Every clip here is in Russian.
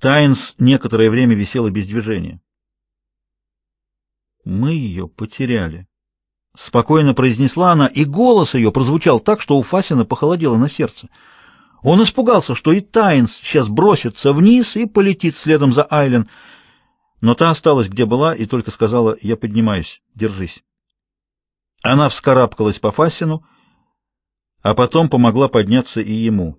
Тайнс некоторое время висела без движения. «Мы ее потеряли», — спокойно произнесла она, и голос ее прозвучал так, что у Фасина похолодело на сердце. Он испугался, что и Тайнс сейчас бросится вниз и полетит следом за Айлен, но та осталась где была и только сказала «Я поднимаюсь, держись». Она вскарабкалась по Фасину, а потом помогла подняться и ему.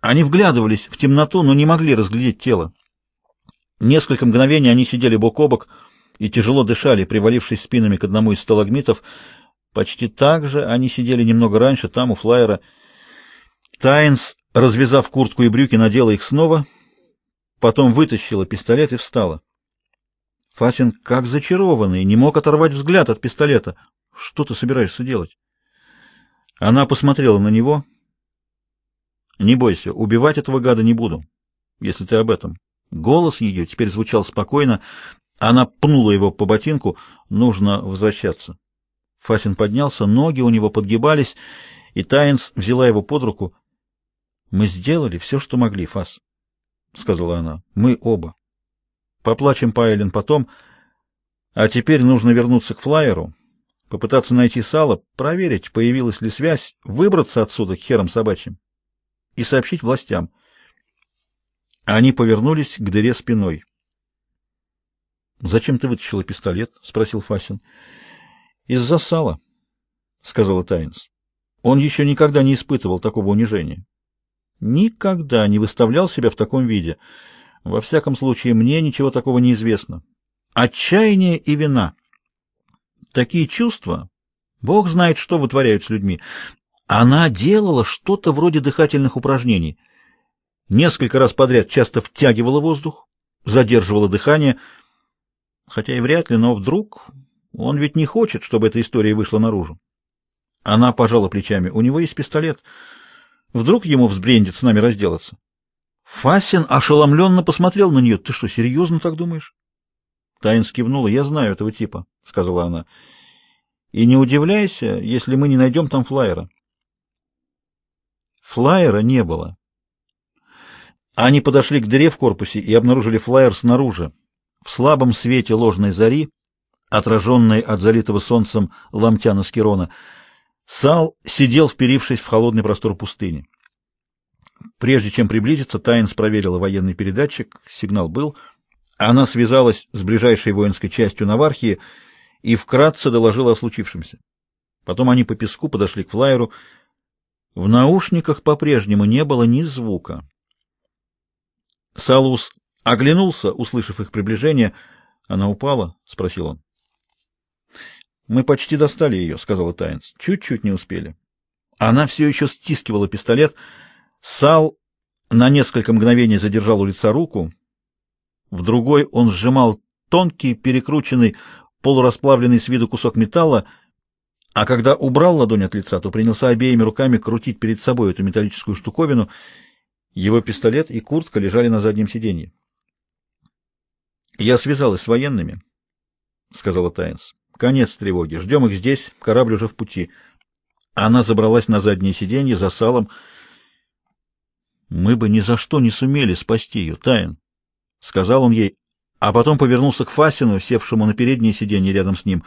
Они вглядывались в темноту, но не могли разглядеть тело. Несколько мгновений они сидели бок о бок и тяжело дышали, привалившись спинами к одному из сталагмитов. Почти так же они сидели немного раньше, там, у флайера. Тайнс, развязав куртку и брюки, надела их снова, потом вытащила пистолет и встала. Фасин, как зачарованный, не мог оторвать взгляд от пистолета. «Что ты собираешься делать?» Она посмотрела на него. «Не бойся, убивать этого гада не буду, если ты об этом». Голос ее теперь звучал спокойно. Она пнула его по ботинку. «Нужно возвращаться». Фасин поднялся, ноги у него подгибались, и Тайнс взяла его под руку. «Мы сделали все, что могли, Фас», — сказала она. «Мы оба. Поплачем по Эллен потом. А теперь нужно вернуться к флайеру, попытаться найти сало, проверить, появилась ли связь, выбраться отсюда к херам собачьим и сообщить властям. Они повернулись к дыре спиной. «Зачем ты вытащила пистолет?» — спросил Фасин. «Из-за сала», — сказала Тайнс. Он еще никогда не испытывал такого унижения. Никогда не выставлял себя в таком виде — во всяком случае, мне ничего такого не известно. Отчаяние и вина. Такие чувства, Бог знает, что вытворяют с людьми. Она делала что-то вроде дыхательных упражнений. Несколько раз подряд часто втягивала воздух, задерживала дыхание, хотя и вряд ли, но вдруг он ведь не хочет, чтобы эта история вышла наружу. Она пожала плечами. У него есть пистолет. Вдруг ему взбрендит с нами разделаться. Фасин ошеломленно посмотрел на нее. «Ты что, серьезно так думаешь?» Таинс кивнула. «Я знаю этого типа», — сказала она. «И не удивляйся, если мы не найдем там флайера». Флайера не было. Они подошли к дыре в корпусе и обнаружили флайер снаружи. В слабом свете ложной зари, отраженной от залитого солнцем ламтяна Скирона, Сал сидел, вперившись в холодный простор пустыни. Прежде чем приблизиться, Тайнс проверила военный передатчик, сигнал был. Она связалась с ближайшей воинской частью Навархии и вкратце доложила о случившемся. Потом они по песку подошли к флайеру. В наушниках по-прежнему не было ни звука. Салус оглянулся, услышав их приближение. «Она упала?» — спросил он. «Мы почти достали ее», — сказала Тайнс. «Чуть-чуть не успели». Она все еще стискивала пистолет — Сал на несколько мгновений задержал у лица руку, в другой он сжимал тонкий, перекрученный, полурасплавленный с виду кусок металла, а когда убрал ладонь от лица, то принялся обеими руками крутить перед собой эту металлическую штуковину. Его пистолет и куртка лежали на заднем сиденье. «Я связалась с военными», — сказала Тайнс. «Конец тревоги. Ждем их здесь. Корабль уже в пути». Она забралась на заднее сиденье за салом, — мы бы ни за что не сумели спасти ее, Тайн, — сказал он ей, а потом повернулся к Фасину, севшему на переднее сиденье рядом с ним.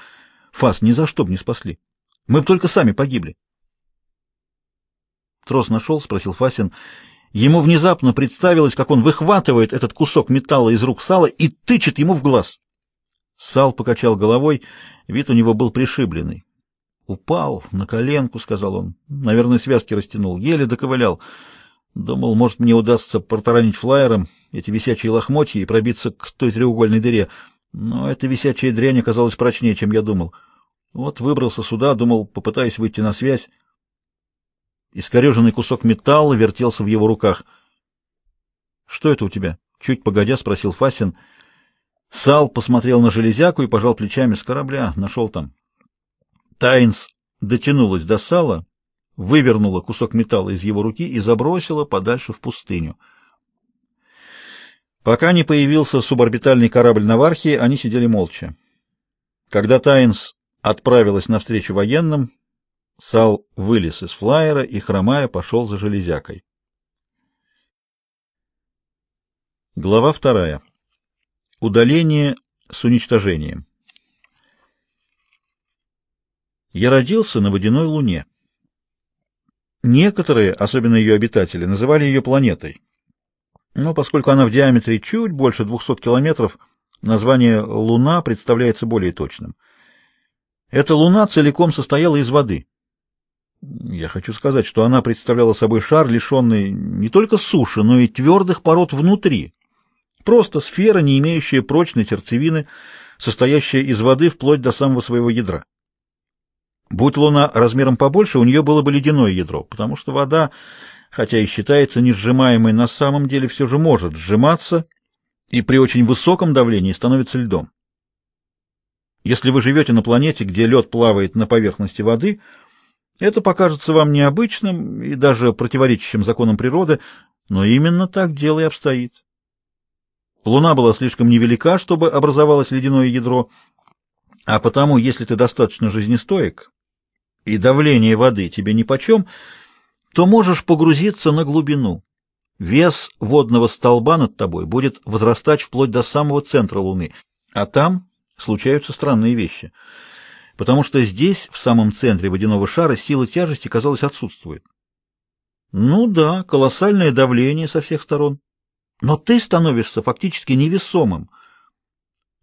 Фас, ни за что бы не спасли. Мы бы только сами погибли. Трос нашел? — спросил Фасин. Ему внезапно представилось, как он выхватывает этот кусок металла из рук Сала и тычет ему в глаз. Сал покачал головой, вид у него был пришибленный. «Упал на коленку», — сказал он. «Наверное, связки растянул. Еле доковылял». Думал, может, мне удастся протаранить флайером эти висячие лохмотья и пробиться к той треугольной дыре. Но эта висячая дрянь оказалась прочнее, чем я думал. Вот выбрался сюда, думал, попытаюсь выйти на связь. Искореженный кусок металла вертелся в его руках. — Что это у тебя? — чуть погодя спросил Фасин. Сал посмотрел на железяку и пожал плечами с корабля. Нашел там. Тайнс дотянулась до сала вывернула кусок металла из его руки и забросила подальше в пустыню. Пока не появился суборбитальный корабль Навархии, они сидели молча. Когда Тайнс отправилась навстречу военным, Сал вылез из флайера и, хромая, пошел за железякой. Глава вторая. Удаление с уничтожением. Я родился на водяной луне. Некоторые, особенно ее обитатели, называли ее планетой. Но поскольку она в диаметре чуть больше 200 километров, название «Луна» представляется более точным. Эта луна целиком состояла из воды. Я хочу сказать, что она представляла собой шар, лишенный не только суши, но и твердых пород внутри, Просто сфера, не имеющая прочной сердцевины, состоящая из воды вплоть до самого своего ядра. Будь Луна размером побольше, у нее было бы ледяное ядро, потому что вода, хотя и считается несжимаемой, на самом деле все же может сжиматься и при очень высоком давлении становится льдом. Если вы живете на планете, где лед плавает на поверхности воды, это покажется вам необычным и даже противоречащим законам природы, но именно так дело и обстоит. Луна была слишком невелика, чтобы образовалось ледяное ядро, а потому, если ты достаточно жизнестоек и давление воды тебе нипочем, то можешь погрузиться на глубину. Вес водного столба над тобой будет возрастать вплоть до самого центра Луны, а там случаются странные вещи, потому что здесь, в самом центре водяного шара, сила тяжести, казалось, отсутствует. Ну да, колоссальное давление со всех сторон, но ты становишься фактически невесомым.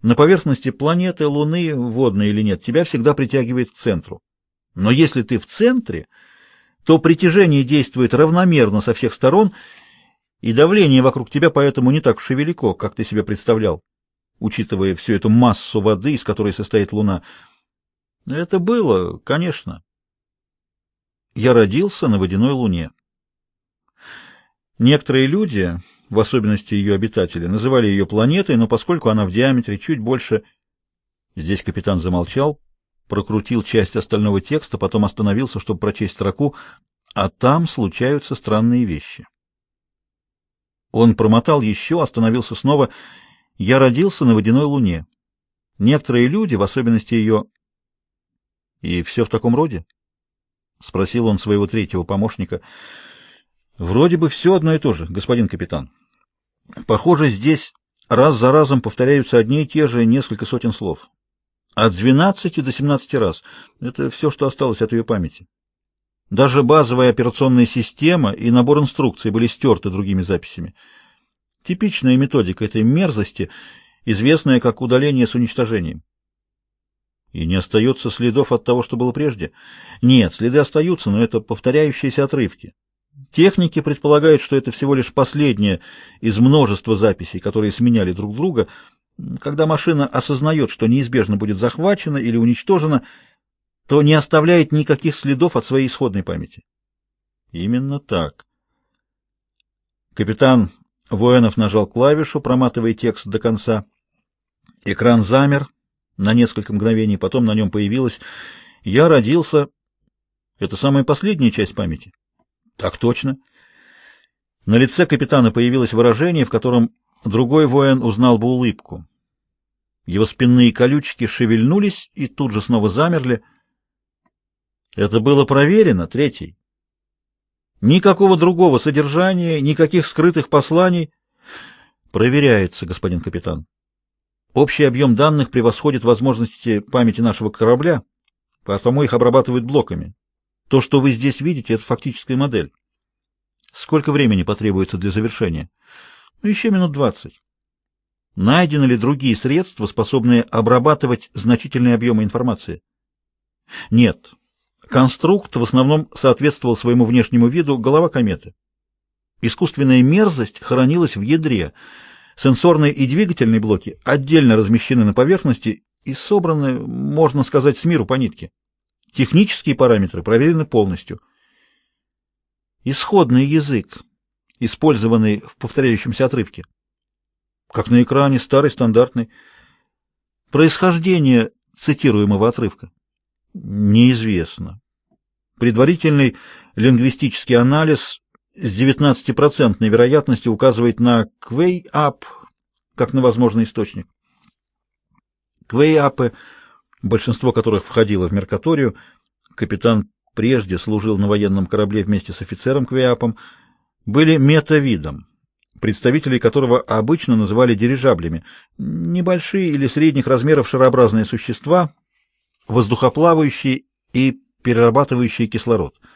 На поверхности планеты, Луны, водной или нет, тебя всегда притягивает к центру. Но если ты в центре, то притяжение действует равномерно со всех сторон, и давление вокруг тебя поэтому не так уж и велико, как ты себе представлял, учитывая всю эту массу воды, из которой состоит Луна. Это было, конечно. Я родился на водяной Луне. Некоторые люди в особенности ее обитатели, называли ее планетой, но поскольку она в диаметре чуть больше... Здесь капитан замолчал, прокрутил часть остального текста, потом остановился, чтобы прочесть строку, а там случаются странные вещи. Он промотал еще, остановился снова. «Я родился на водяной луне. Некоторые люди, в особенности ее...» «И все в таком роде?» — спросил он своего третьего помощника. «Вроде бы все одно и то же, господин капитан». Похоже, здесь раз за разом повторяются одни и те же несколько сотен слов. От 12 до 17 раз. Это все, что осталось от ее памяти. Даже базовая операционная система и набор инструкций были стерты другими записями. Типичная методика этой мерзости, известная как удаление с уничтожением. И не остается следов от того, что было прежде? Нет, следы остаются, но это повторяющиеся отрывки. Техники предполагают, что это всего лишь последняя из множества записей, которые сменяли друг друга. Когда машина осознает, что неизбежно будет захвачена или уничтожена, то не оставляет никаких следов от своей исходной памяти. Именно так. Капитан Воинов нажал клавишу, проматывая текст до конца. Экран замер на несколько мгновений, потом на нем появилось «Я родился». Это самая последняя часть памяти. Так точно. На лице капитана появилось выражение, в котором другой воин узнал бы улыбку. Его спинные колючки шевельнулись и тут же снова замерли. Это было проверено, третий. Никакого другого содержания, никаких скрытых посланий. Проверяется, господин капитан. Общий объем данных превосходит возможности памяти нашего корабля, потому их обрабатывают блоками. То, что вы здесь видите, это фактическая модель. Сколько времени потребуется для завершения? Ну, еще минут двадцать. Найдены ли другие средства, способные обрабатывать значительные объемы информации? Нет. Конструкт в основном соответствовал своему внешнему виду голова кометы. Искусственная мерзость хранилась в ядре. Сенсорные и двигательные блоки отдельно размещены на поверхности и собраны, можно сказать, с миру по нитке. Технические параметры проверены полностью. Исходный язык, использованный в повторяющемся отрывке. Как на экране, старый, стандартный. Происхождение цитируемого отрывка неизвестно. Предварительный лингвистический анализ с 19% вероятностью указывает на Quay-Up как на возможный источник. Quay-Up большинство которых входило в Меркаторию. Капитан прежде служил на военном корабле вместе с офицером Квиапом, были метавидом, представителей которого обычно называли дирижаблями, небольшие или средних размеров шарообразные существа, воздухоплавающие и перерабатывающие кислород –